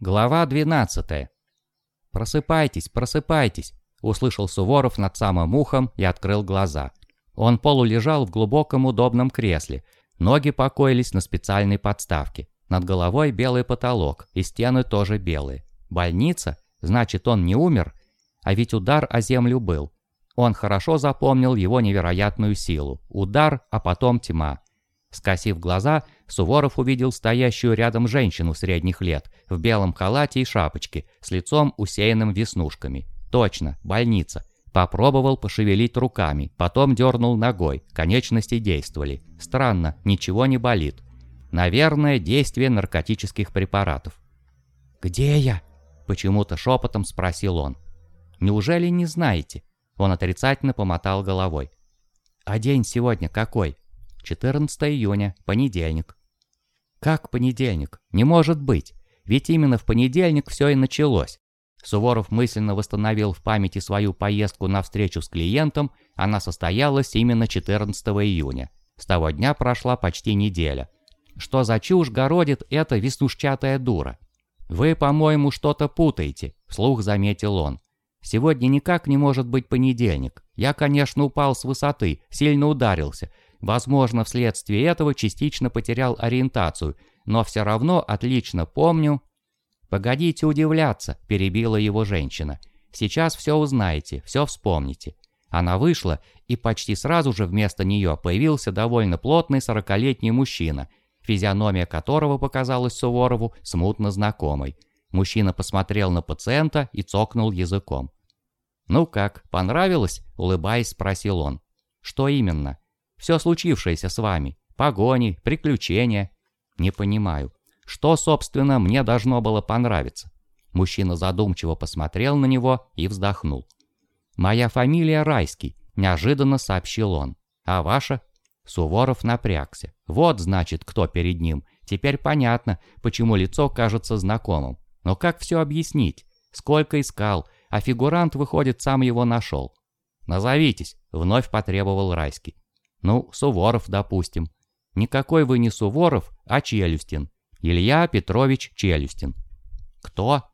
Глава 12. «Просыпайтесь, просыпайтесь!» – услышал Суворов над самым ухом и открыл глаза. Он полулежал в глубоком удобном кресле. Ноги покоились на специальной подставке. Над головой белый потолок, и стены тоже белые. Больница? Значит, он не умер? А ведь удар о землю был. Он хорошо запомнил его невероятную силу. Удар, а потом тьма. Скосив глаза, Суворов увидел стоящую рядом женщину средних лет, в белом халате и шапочке, с лицом усеянным веснушками. Точно, больница. Попробовал пошевелить руками, потом дернул ногой, конечности действовали. Странно, ничего не болит. Наверное, действие наркотических препаратов. «Где я?» – почему-то шепотом спросил он. «Неужели не знаете?» Он отрицательно помотал головой. «А день сегодня какой?» 14 июня, понедельник. Как понедельник? Не может быть. Ведь именно в понедельник все и началось. Суворов мысленно восстановил в памяти свою поездку на встречу с клиентом, она состоялась именно 14 июня. С того дня прошла почти неделя. Что за чушь городит эта веснушчатая дура? «Вы, по-моему, что-то путаете», – вслух заметил он. «Сегодня никак не может быть понедельник. Я, конечно, упал с высоты, сильно ударился, Возможно, вследствие этого частично потерял ориентацию, но все равно отлично помню... «Погодите удивляться», – перебила его женщина. «Сейчас все узнаете, все вспомните». Она вышла, и почти сразу же вместо нее появился довольно плотный сорокалетний мужчина, физиономия которого показалась Суворову смутно знакомой. Мужчина посмотрел на пациента и цокнул языком. «Ну как, понравилось?» – улыбаясь, спросил он. «Что именно?» Все случившееся с вами. Погони, приключения. Не понимаю. Что, собственно, мне должно было понравиться? Мужчина задумчиво посмотрел на него и вздохнул. «Моя фамилия Райский», – неожиданно сообщил он. «А ваша?» Суворов напрягся. Вот, значит, кто перед ним. Теперь понятно, почему лицо кажется знакомым. Но как все объяснить? Сколько искал, а фигурант, выходит, сам его нашел. «Назовитесь», — вновь потребовал Райский. Ну, Суворов, допустим. Никакой вы не Суворов, а Челюстин. Илья Петрович Челюстин. Кто?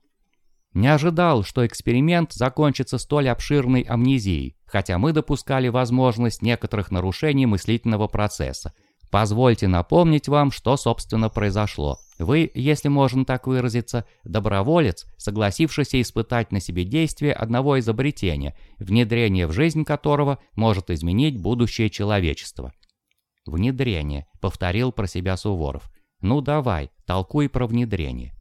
Не ожидал, что эксперимент закончится столь обширной амнезией, хотя мы допускали возможность некоторых нарушений мыслительного процесса. Позвольте напомнить вам, что собственно произошло. Вы, если можно так выразиться, доброволец, согласившийся испытать на себе действие одного изобретения, внедрение в жизнь которого может изменить будущее человечества. «Внедрение», — повторил про себя Суворов. «Ну давай, толкуй про внедрение».